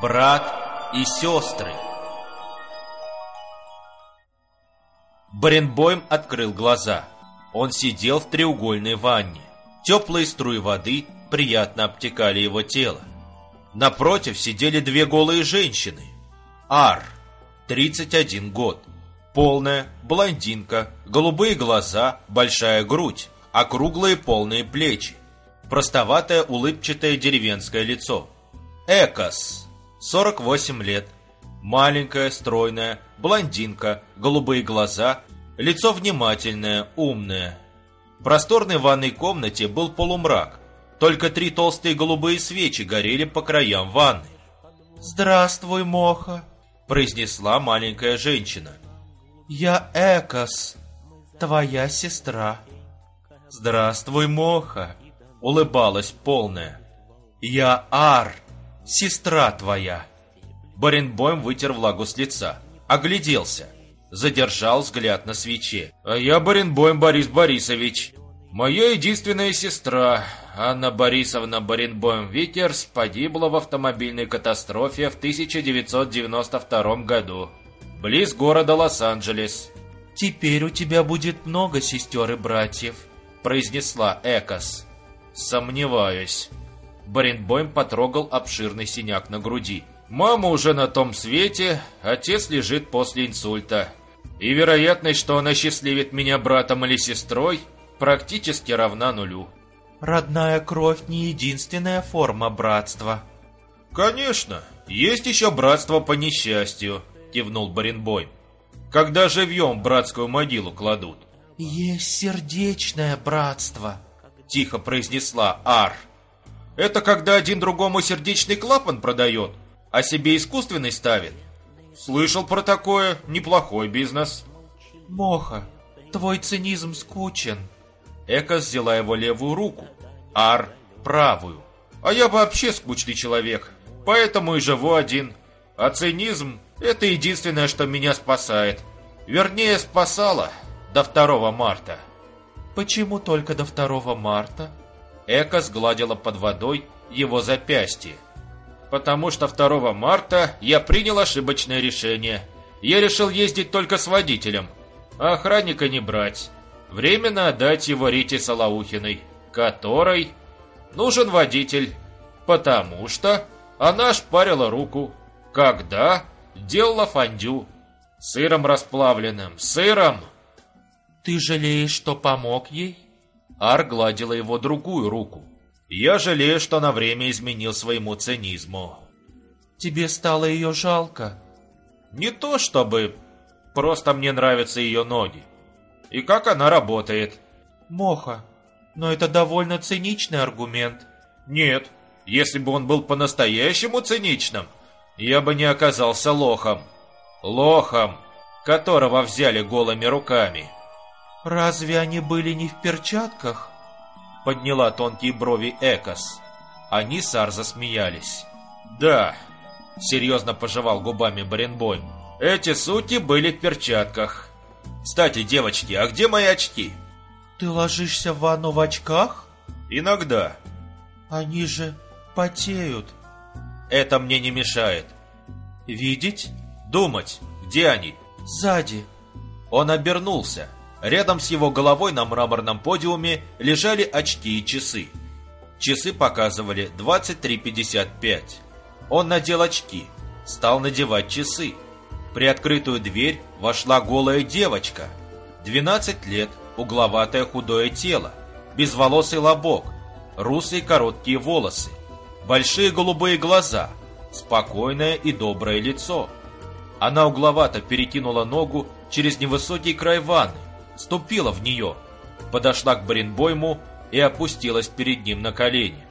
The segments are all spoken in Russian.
Брат и сестры. Баренбойм открыл глаза. Он сидел в треугольной ванне. Теплые струи воды приятно обтекали его тело. Напротив сидели две голые женщины. Ар, 31 год. Полная, блондинка, голубые глаза, большая грудь, округлые полные плечи. Простоватое улыбчатое деревенское лицо. Экос, 48 лет. Маленькая, стройная, блондинка, голубые глаза, лицо внимательное, умное. В просторной ванной комнате был полумрак. Только три толстые голубые свечи горели по краям ванны. «Здравствуй, Моха!» – произнесла маленькая женщина. «Я Экос, твоя сестра». «Здравствуй, Моха!» – улыбалась полная. «Я Ар, сестра твоя». Баренбойм вытер влагу с лица, огляделся, задержал взгляд на свече. «А я Баренбойм Борис Борисович, моя единственная сестра, Анна Борисовна Баренбойм-Викерс погибла в автомобильной катастрофе в 1992 году, близ города Лос-Анджелес. «Теперь у тебя будет много сестер и братьев», — произнесла Экос. «Сомневаюсь». Баренбойм потрогал обширный синяк на груди. «Мама уже на том свете, отец лежит после инсульта. И вероятность, что он осчастливит меня братом или сестрой, практически равна нулю». Родная кровь не единственная форма братства. Конечно, есть еще братство по несчастью, кивнул Баренбойм. Когда живьем братскую могилу кладут. Есть сердечное братство, тихо произнесла Ар. Это когда один другому сердечный клапан продает, а себе искусственный ставит. Слышал про такое, неплохой бизнес. Моха, твой цинизм скучен. Эка взяла его левую руку, Ар – правую. А я вообще скучный человек, поэтому и живу один. А цинизм – это единственное, что меня спасает. Вернее, спасало до 2 марта. Почему только до 2 марта? Эка сгладила под водой его запястье. Потому что 2 марта я принял ошибочное решение. Я решил ездить только с водителем, а охранника не брать. Временно отдать его Рите Салаухиной которой нужен водитель, потому что она шпарила руку, когда делала фондю. Сыром расплавленным, сыром. Ты жалеешь, что помог ей? Ар гладила его другую руку. Я жалею, что на время изменил своему цинизму. Тебе стало ее жалко? Не то чтобы, просто мне нравятся ее ноги. И как она работает. Моха, но это довольно циничный аргумент. Нет, если бы он был по-настоящему циничным, я бы не оказался лохом. Лохом, которого взяли голыми руками. Разве они были не в перчатках? Подняла тонкие брови Экос. Они с Ар засмеялись. Да, серьезно пожевал губами Баренбойм. Эти сути были в перчатках. Кстати, девочки, а где мои очки? Ты ложишься в ванну в очках? Иногда. Они же потеют. Это мне не мешает. Видеть? Думать, где они? Сзади. Он обернулся. Рядом с его головой на мраморном подиуме лежали очки и часы. Часы показывали 23.55. Он надел очки, стал надевать часы. При открытую дверь вошла голая девочка. 12 лет, угловатое худое тело, безволосый лобок, русые короткие волосы, большие голубые глаза, спокойное и доброе лицо. Она угловато перекинула ногу через невысокий край ванны, ступила в нее, подошла к Баренбойму и опустилась перед ним на колени.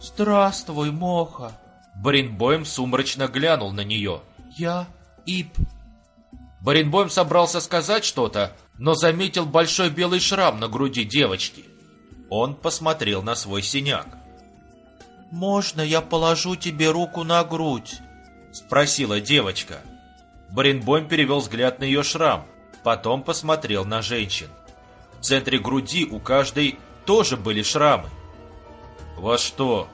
«Здравствуй, Моха!» Баренбойм сумрачно глянул на нее. «Я Ип». Баренбойм собрался сказать что-то, но заметил большой белый шрам на груди девочки. Он посмотрел на свой синяк. «Можно я положу тебе руку на грудь?» Спросила девочка. Баренбойм перевел взгляд на ее шрам, потом посмотрел на женщин. В центре груди у каждой тоже были шрамы. «Во что,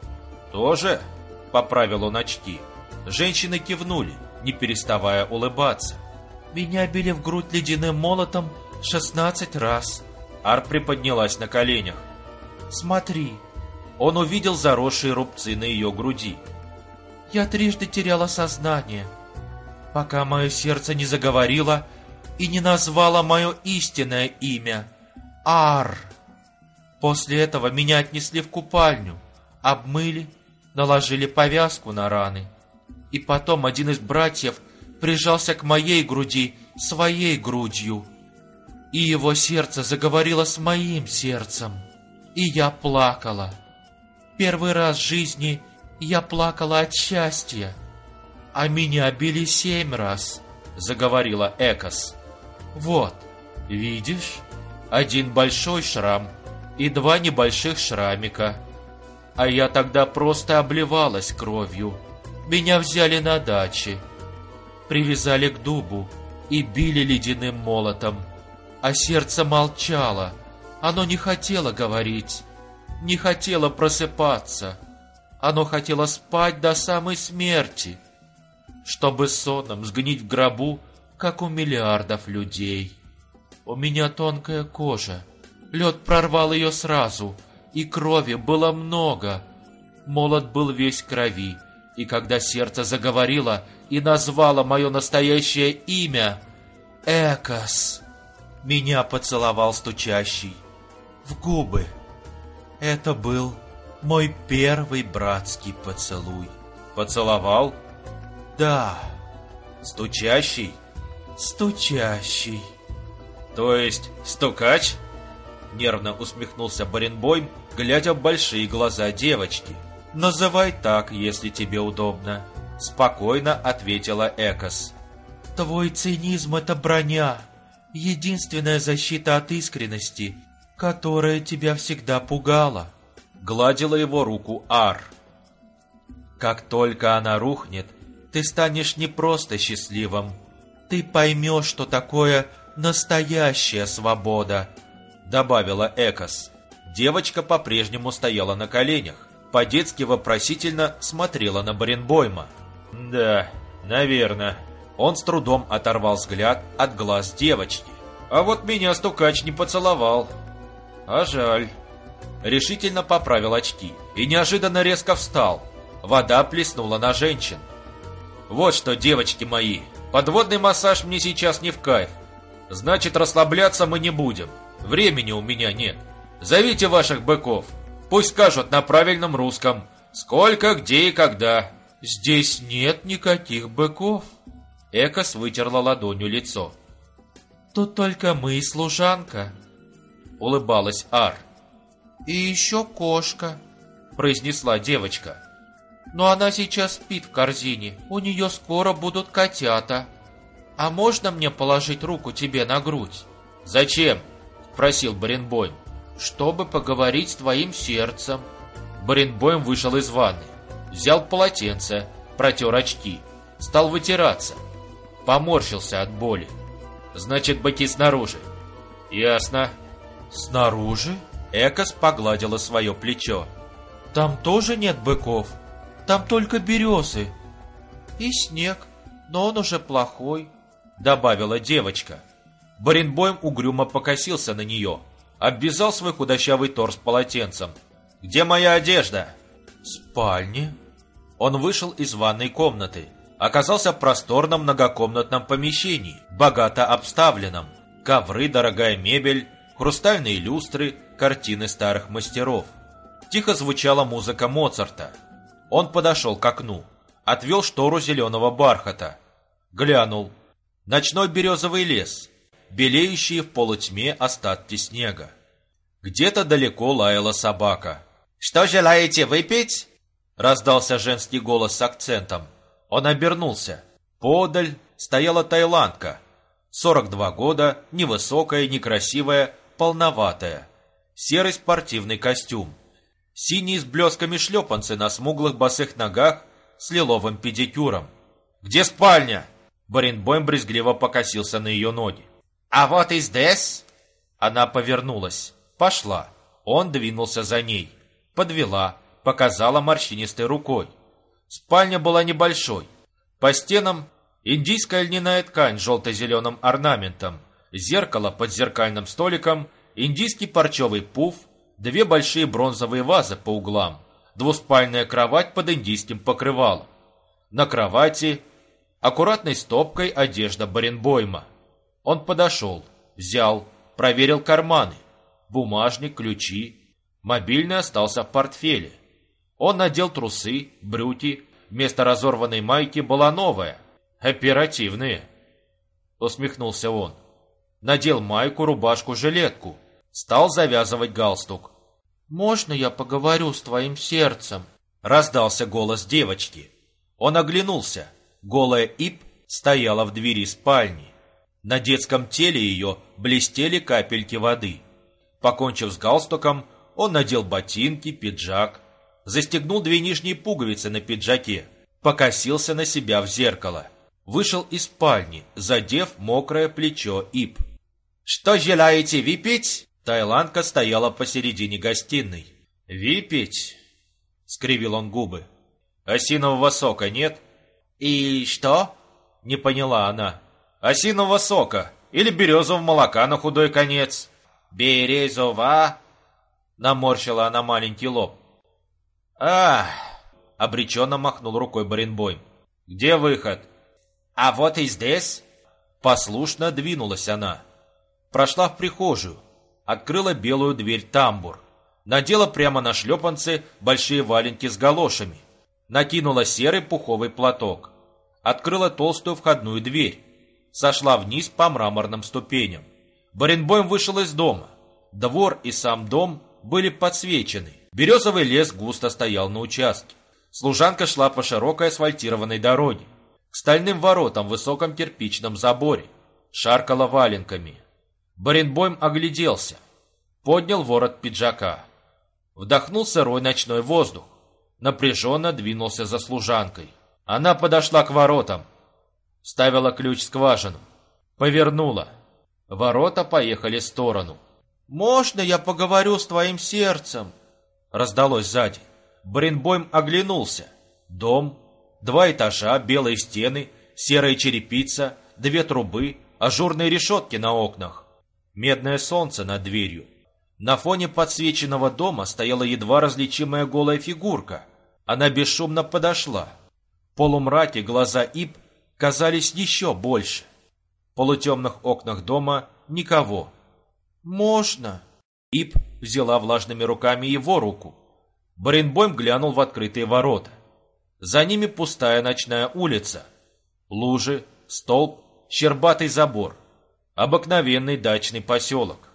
тоже?» — поправил он очки. Женщины кивнули, не переставая улыбаться. Меня били в грудь ледяным молотом шестнадцать раз. Ар приподнялась на коленях. Смотри, Он увидел заросшие рубцы на ее груди. я трижды теряла сознание, пока мое сердце не заговорило и не назвало мое истинное имя — Ар. После этого меня отнесли в купальню, обмыли, наложили повязку на раны. И потом один из братьев прижался к моей груди своей грудью, и его сердце заговорило с моим сердцем, и я плакала. Первый раз в жизни я плакала от счастья, а меня били семь раз, заговорила Экос. Вот, видишь, один большой шрам и два небольших шрамика. А я тогда просто обливалась кровью. Меня взяли на даче, привязали к дубу и били ледяным молотом. А сердце молчало, оно не хотело говорить, не хотело просыпаться. Оно хотело спать до самой смерти, чтобы сонным сгнить в гробу, как у миллиардов людей. У меня тонкая кожа, лед прорвал ее сразу, и крови было много. Молот был весь крови, и когда сердце заговорило и назвало мое настоящее имя — Экос, меня поцеловал стучащий в губы. Это был мой первый братский поцелуй. Поцеловал? Да, Стучащий? Стучащий. То есть стукач? Нервно усмехнулся Баренбойм, глядя в большие глаза девочки. «Называй так, если тебе удобно», — спокойно ответила Экос. Твой цинизм — это броня, единственная защита от искренности, которая тебя всегда пугала. Гладила его руку Ар. «Как только она рухнет, ты станешь не просто счастливым. Ты поймешь, что такое настоящая свобода, добавила Экос. Девочка по-прежнему стояла на коленях, по-детски вопросительно смотрела на Баренбойма. Да, наверное. Он с трудом оторвал взгляд от глаз девочки. А вот меня стукач не поцеловал. А жаль. Решительно поправил очки и неожиданно резко встал. Вода плеснула на женщин. Вот что, девочки мои, подводный массаж мне сейчас не в кайф. Значит, расслабляться мы не будем. Времени у меня нет. Зовите ваших быков. Пусть скажут на правильном русском. Сколько, где и когда. Здесь нет никаких быков. Экос вытерла ладонью лицо. Тут только мы и служанка. Улыбалась Ар. И еще кошка. Произнесла девочка. Но она сейчас спит в корзине. У нее скоро будут котята. А можно мне положить руку тебе на грудь? Зачем? Просил Баренбойм. Чтобы поговорить с твоим сердцем. Баренбойм вышел из ванны. Взял полотенце, протер очки. Стал вытираться. Поморщился от боли. Значит, быки снаружи. Ясно. Снаружи? Экос погладила свое плечо. Там тоже нет быков. Там только березы. И снег, но он уже плохой, добавила девочка. Баренбойм угрюмо покосился на нее, обвязал свой худощавый торс полотенцем. «Где моя одежда?» В спальне. Он вышел из ванной комнаты, оказался в просторном многокомнатном помещении, богато обставленном. Ковры, дорогая мебель, хрустальные люстры, картины старых мастеров. Тихо звучала музыка Моцарта. Он подошел к окну, отвел штору зеленого бархата. Глянул. Ночной березовый лес, белеющие в полутьме остатки снега. Где-то далеко лаяла собака. «Что желаете выпить?» Раздался женский голос с акцентом. Он обернулся. Подаль стояла тайландка. 42 года, невысокая, некрасивая, полноватая. Серый спортивный костюм. Синие с блесками шлепанцы на смуглых босых ногах с лиловым педикюром. «Где спальня?» Баренбойм брезгливо покосился на ее ноги. «А вот и здесь!» Она повернулась. Пошла. Он двинулся за ней. Подвела, показала морщинистой рукой. Спальня была небольшой, По стенам индийская льняная ткань с желто-зеленым орнаментом, зеркало под зеркальным столиком, индийский парчевый пуф, две большие бронзовые вазы по углам, двуспальная кровать под индийским покрывалом. На кровати аккуратной стопкой одежда Баренбойма. Он подошел, взял, проверил карманы, бумажник, ключи. Мобильный остался в портфеле. Он надел трусы, брюки, вместо разорванной майки была новая, оперативные. Усмехнулся он. Надел майку, рубашку, жилетку. Стал завязывать галстук. «Можно я поговорю с твоим сердцем?» Раздался голос девочки. Он оглянулся. Голая Ип стояла в двери спальни. На детском теле ее блестели капельки воды. Покончив с галстуком, он надел ботинки, пиджак, застегнул две нижние пуговицы на пиджаке, покосился на себя в зеркало. Вышел из спальни, задев мокрое плечо Ип. «Что желаете выпить?» Тайландка стояла посередине гостиной. «Выпить?» — скривил он губы. «Осинового сока нет?» «И что?» — не поняла она. «Осинового сока или березового молока на худой конец». «Березова?» — наморщила она маленький лоб. «Ах!» — обреченно махнул рукой Баренбойм. «Где выход?» «А вот и здесь!» Послушно двинулась она. Прошла в прихожую, открыла белую дверь тамбур, надела прямо на шлепанцы большие валенки с галошами, накинула серый пуховый платок, открыла толстую входную дверь, сошла вниз по мраморным ступеням. Баренбойм вышел из дома. Двор и сам дом были подсвечены. Березовый лес густо стоял на участке. Служанка шла по широкой асфальтированной дороге, к стальным воротам в высоком кирпичном заборе, шаркала валенками. Баренбойм огляделся, поднял ворот пиджака, вдохнул сырой ночной воздух, напряженно двинулся за служанкой. Она подошла к воротам, ставила ключ в скважину, повернула. Ворота поехали в сторону. «Можно я поговорю с твоим сердцем?» Раздалось сзади. Бринбойм оглянулся. Дом, два этажа, белые стены, серая черепица, две трубы, ажурные решетки на окнах. Медное солнце над дверью. На фоне подсвеченного дома стояла едва различимая голая фигурка. Она бесшумно подошла. В полумраке глаза Ип казались еще больше. В полутемных окнах дома никого. «Можно?» Ип взяла влажными руками его руку. Баренбойм глянул в открытые ворота. За ними пустая ночная улица. Лужи, столб, щербатый забор. Обыкновенный дачный поселок.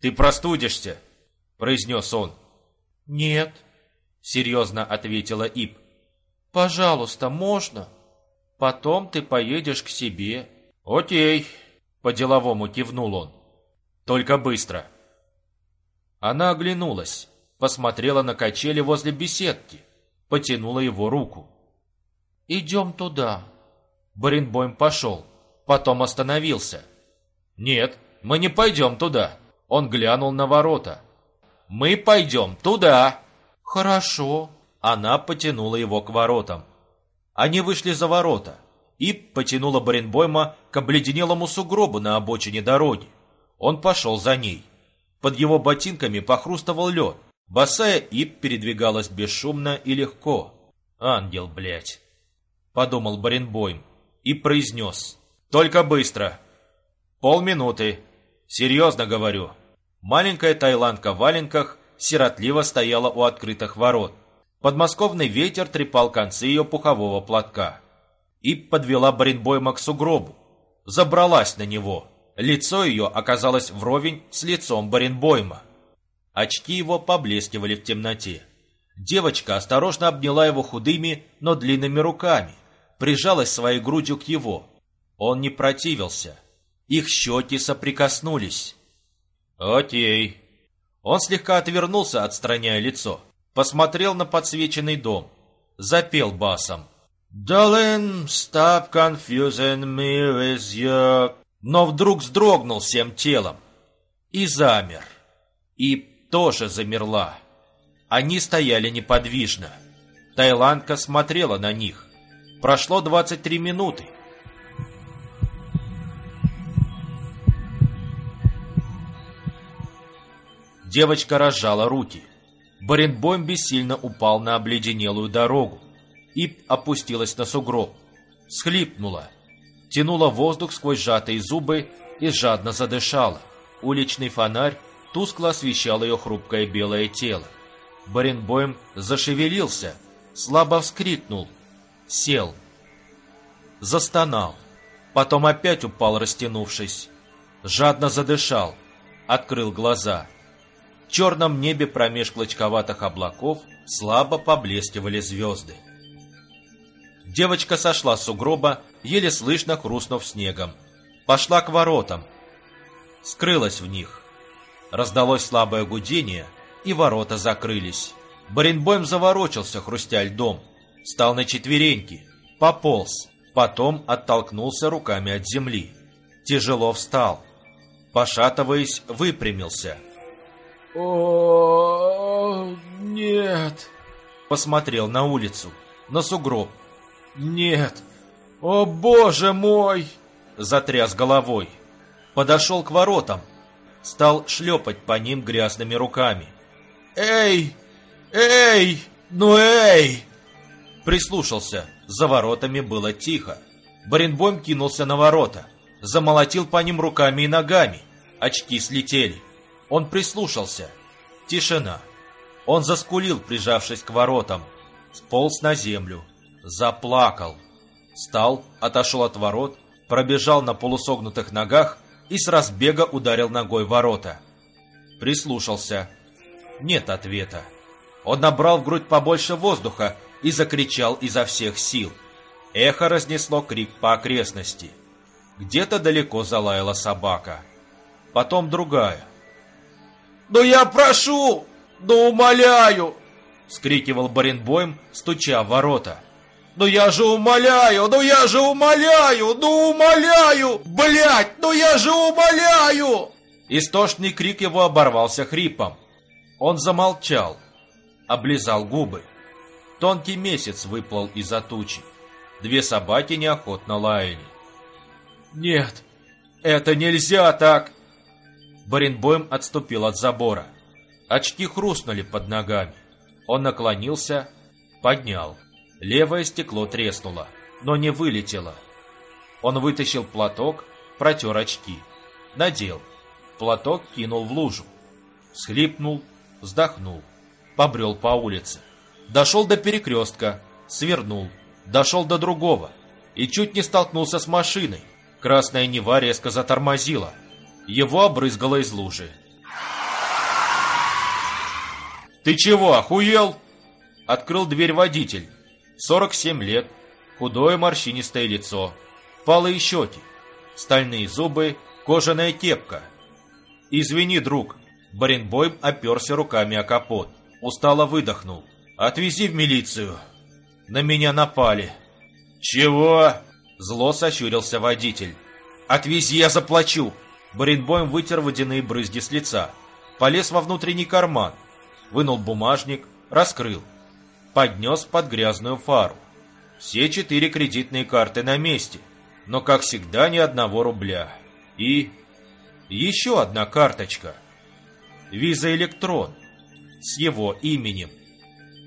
«Ты простудишься», — произнес он. «Нет», — серьезно ответила Ип. «Пожалуйста, можно? Потом ты поедешь к себе». «Окей», — по-деловому кивнул он. «Только быстро». Она оглянулась, посмотрела на качели возле беседки, потянула его руку. «Идем туда». Баренбойм пошел, потом остановился. «Нет, мы не пойдем туда». Он глянул на ворота. «Мы пойдем туда». «Хорошо». Она потянула его к воротам. Они вышли за ворота и потянула Баренбойма к обледенелому сугробу на обочине дороги. Он пошел за ней. Под его ботинками похрустывал лед. Босая Ип передвигалась бесшумно и легко. «Ангел, блядь!» — подумал Баренбойм и произнес. «Только быстро! Полминуты! Серьезно говорю!» Маленькая тайландка в валенках сиротливо стояла у открытых ворот. Подмосковный ветер трепал концы ее пухового платка. Ип подвела Баренбойма к сугробу. Забралась на него. Лицо ее оказалось вровень с лицом Баренбойма. Очки его поблескивали в темноте. Девочка осторожно обняла его худыми, но длинными руками, прижалась своей грудью к его. Он не противился. Их щеки соприкоснулись. «Окей». Он слегка отвернулся, отстраняя лицо. Посмотрел на подсвеченный дом. Запел басом. «Darling, stop confusing me with your но вдруг вздрогнул всем телом и замер. И тоже замерла. Они стояли неподвижно. Тайландка смотрела на них. Прошло 23 минуты. Девочка разжала руки. Баренбойм бессильно упал на обледенелую дорогу и опустилась на сугроб. Схлипнула, тянула воздух сквозь сжатые зубы и жадно задышала. Уличный фонарь тускло освещал ее хрупкое белое тело. Баренбойм зашевелился, слабо вскрикнул, сел, застонал, потом опять упал, растянувшись, жадно задышал, открыл глаза. В черном небе промеж клочковатых облаков слабо поблескивали звезды. Девочка сошла с сугроба, еле слышно хрустнув снегом. Пошла к воротам. Скрылась в них. Раздалось слабое гудение, и ворота закрылись. Баренбойм заворочился, хрустя льдом. Стал на четвереньки, пополз, потом оттолкнулся руками от земли. Тяжело встал. Пошатываясь, выпрямился. «О, нет!» Посмотрел на улицу, на сугроб, «Нет! О, боже мой!» Затряс головой. Подошел к воротам. Стал шлепать по ним грязными руками. «Эй! Эй! Ну эй!» Прислушался. За воротами было тихо. Баренбойм кинулся на ворота. Замолотил по ним руками и ногами. Очки слетели. Он прислушался. Тишина. Он заскулил, прижавшись к воротам. Сполз на землю заплакал. Встал, отошел от ворот, пробежал на полусогнутых ногах и с разбега ударил ногой ворота. Прислушался. Нет ответа. Он набрал в грудь побольше воздуха и закричал изо всех сил. Эхо разнесло крик по окрестности. Где-то далеко залаяла собака. Потом другая. «Ну я прошу! Ну умоляю!» — скрикивал Баренбойм, стуча в ворота. «Ну я же умоляю! Ну я же умоляю! Ну умоляю! Блять! Ну я же умоляю!» Истошный крик его оборвался хрипом. Он замолчал, облизал губы. Тонкий месяц выплыл из-за тучи. Две собаки неохотно лаяли. «Нет, это нельзя так!» Баренбойм отступил от забора. Очки хрустнули под ногами. Он наклонился, поднял. Левое стекло треснуло, но не вылетело. Он вытащил платок, протер очки. Надел. Платок кинул в лужу. Схлипнул, вздохнул. Побрел по улице. Дошел до перекрестка, свернул. Дошел до другого. И чуть не столкнулся с машиной. Красная Нева резко затормозила. Его обрызгало из лужи. «Ты чего, охуел?» Открыл дверь водитель. 47 лет, худое морщинистое лицо, палые щеки, стальные зубы, кожаная кепка. «Извини, друг», Баренбойм оперся руками о капот, устало выдохнул. «Отвези в милицию. На меня напали». «Чего?» Зло сощурился водитель. «Отвези, я заплачу!» Баренбойм вытер водяные брызги с лица. Полез во внутренний карман. Вынул бумажник, раскрыл поднес под грязную фару. Все четыре кредитные карты на месте, но, как всегда, ни одного рубля. И еще одна карточка. Виза Электрон с его именем.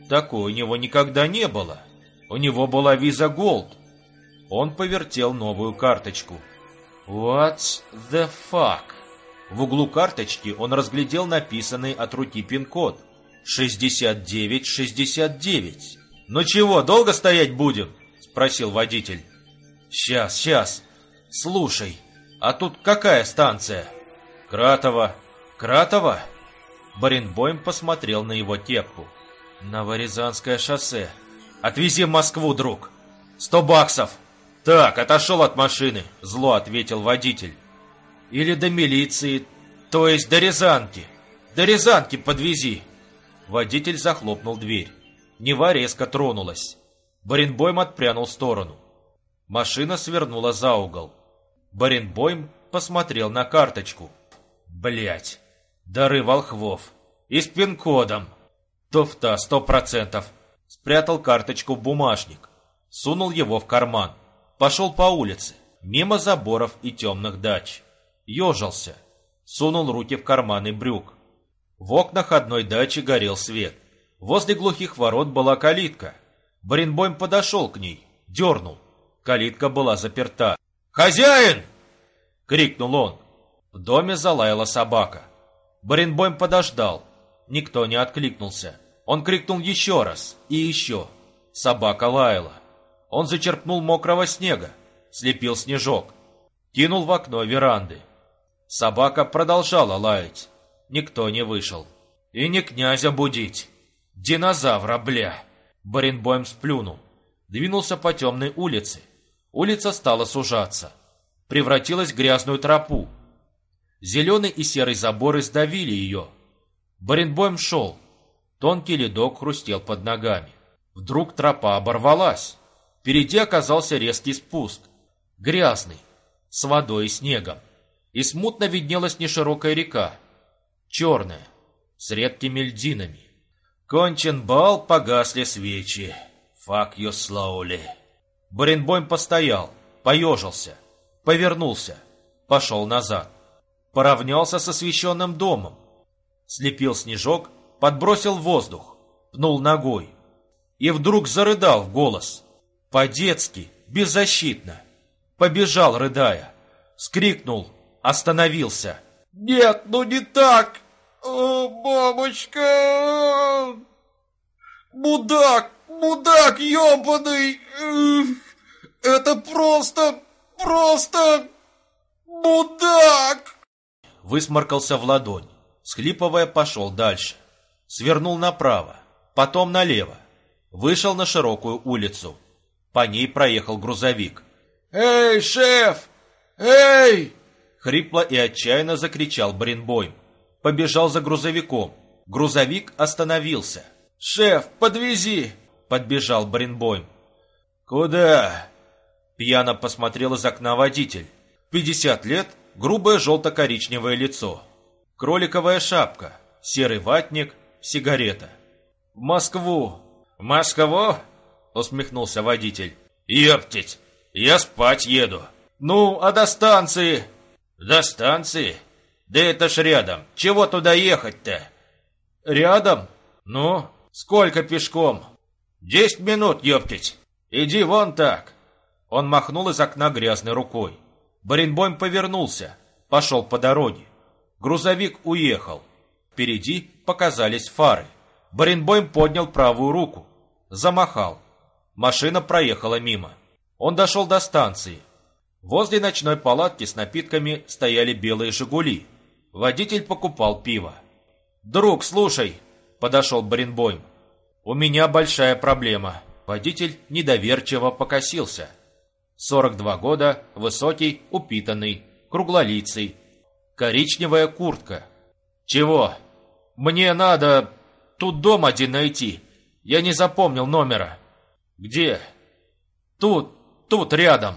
Такой у него никогда не было. У него была виза Голд. Он повертел новую карточку. What the fuck? В углу карточки он разглядел написанный от руки пин-код. «Шестьдесят девять, шестьдесят девять». «Ну чего, долго стоять будем?» — спросил водитель. «Сейчас, сейчас. Слушай, а тут какая станция?» «Кратова». «Кратова?» Баренбойм посмотрел на его кепку. «Новорязанское шоссе. Отвези в Москву, друг. Сто баксов». «Так, отошел от машины», — зло ответил водитель. «Или до милиции, то есть до Рязанки. До Рязанки подвези». Водитель захлопнул дверь. Нева резко тронулась. Баренбойм отпрянул в сторону. Машина свернула за угол. Баренбойм посмотрел на карточку. Блять, дары волхвов. И с пин-кодом. Туфта, сто процентов. Спрятал карточку в бумажник. сунул его в карман. Пошел по улице, мимо заборов и темных дач. Ежился, сунул руки в карманы брюк. В окнах одной дачи горел свет. Возле глухих ворот была калитка. Баренбойм подошел к ней, дернул. Калитка была заперта. «Хозяин!» — крикнул он. В доме залаяла собака. Баренбойм подождал. Никто не откликнулся. Он крикнул еще раз и еще. Собака лаяла. Он зачерпнул мокрого снега, слепил снежок, кинул в окно веранды. Собака продолжала лаять. Никто не вышел. И не князя будить. Динозавра, бля. Баренбойм сплюнул. Двинулся по темной улице. Улица стала сужаться. Превратилась в грязную тропу. Зеленый и серый заборы сдавили ее. Баренбойм шел. Тонкий ледок хрустел под ногами. Вдруг тропа оборвалась. Впереди оказался резкий спуск. Грязный, с водой и снегом. И смутно виднелась неширокая река. Черная, с редкими льдинами. Кончен бал, погасли свечи. Fuck you slowly. Баренбойм постоял, поежился, повернулся, пошел назад. Поравнялся с освещенным домом. Слепил снежок, подбросил воздух, пнул ногой. И вдруг зарыдал в голос. По-детски, беззащитно. Побежал, рыдая. Скрикнул, остановился. «Нет, ну не так! О, мамочка! Мудак! Мудак ебаный! Это просто, просто мудак!» Высморкался в ладонь. Схлипывая, пошел дальше. Свернул направо, потом налево. Вышел на широкую улицу. По ней проехал грузовик. «Эй, шеф! Эй!» Хрипло и отчаянно закричал Бринбойм. Побежал за грузовиком. Грузовик остановился. «Шеф, подвези!» Подбежал Бринбойм. «Куда?» Пьяно посмотрел из окна водитель. Пятьдесят лет, грубое желто-коричневое лицо. Кроликовая шапка, серый ватник, сигарета. «В Москву!» «В Москву?» Усмехнулся водитель. «Ептить! Я спать еду!» «Ну, а до станции?» «До станции? Да это ж рядом. Чего туда ехать-то?» «Рядом? Ну, сколько пешком?» «Десять минут, ептить. Иди вон так!» Он махнул из окна грязной рукой. Баренбойм повернулся, пошел по дороге. Грузовик уехал. Впереди показались фары. Баренбойм поднял правую руку, замахал. Машина проехала мимо. Он дошел до станции. Возле ночной палатки с напитками стояли белые «Жигули». Водитель покупал пиво. «Друг, слушай!» – подошел Баренбойм. «У меня большая проблема». Водитель недоверчиво покосился. 42 года, высокий, упитанный, круглолицый. Коричневая куртка. «Чего?» «Мне надо тут дом один найти. Я не запомнил номера». «Где?» «Тут, тут рядом».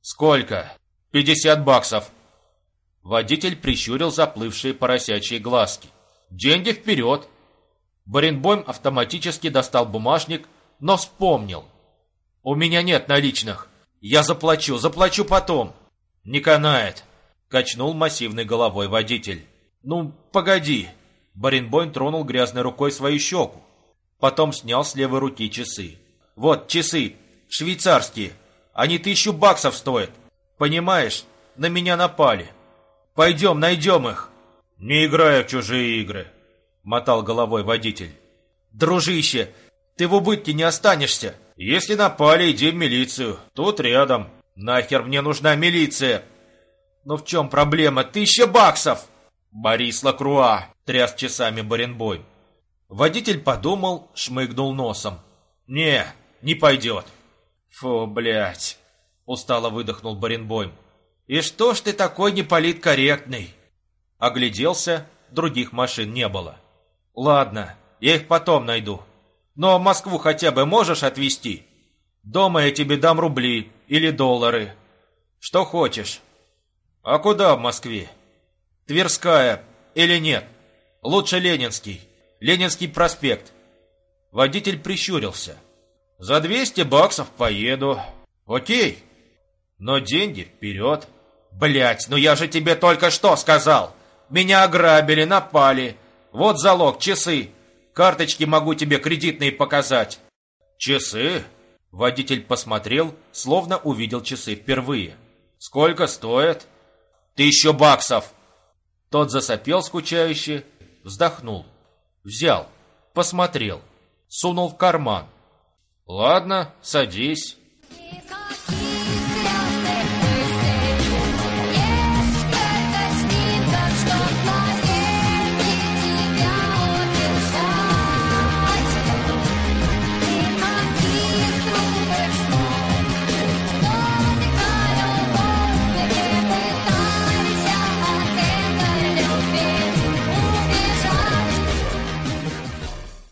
«Сколько?» «Пятьдесят баксов». Водитель прищурил заплывшие поросячьи глазки. «Деньги вперед!» Баренбойм автоматически достал бумажник, но вспомнил. «У меня нет наличных. Я заплачу, заплачу потом». «Не канает», — качнул массивной головой водитель. «Ну, погоди». Баренбойм тронул грязной рукой свою щеку. Потом снял с левой руки часы. «Вот, часы, швейцарские. Они тысячу баксов стоят. Понимаешь, на меня напали. Пойдем, найдем их». «Не играю в чужие игры», — мотал головой водитель. «Дружище, ты в убытке не останешься. Если напали, иди в милицию. Тут рядом. Нахер мне нужна милиция?» «Но в чем проблема? Тысяча баксов!» «Борис Лакруа!» — тряс часами Баренбой. Водитель подумал, шмыгнул носом. «Не, не пойдет». «Фу, блядь!» — устало выдохнул Баренбойм. «И что ж ты такой неполиткорректный?» Огляделся, других машин не было. «Ладно, я их потом найду. Но Москву хотя бы можешь отвезти? Дома я тебе дам рубли или доллары. Что хочешь». «А куда в Москве?» «Тверская или нет? Лучше Ленинский. Ленинский проспект». Водитель прищурился. За 200 баксов поеду. Окей. Но деньги вперед. Блять, ну я же тебе только что сказал. Меня ограбили, напали. Вот залог, часы. Карточки могу тебе кредитные показать. Часы? Водитель посмотрел, словно увидел часы впервые. Сколько стоят? Тысячу баксов. Тот засопел скучающе, вздохнул. Взял, посмотрел, сунул в карман. Ладно, садись.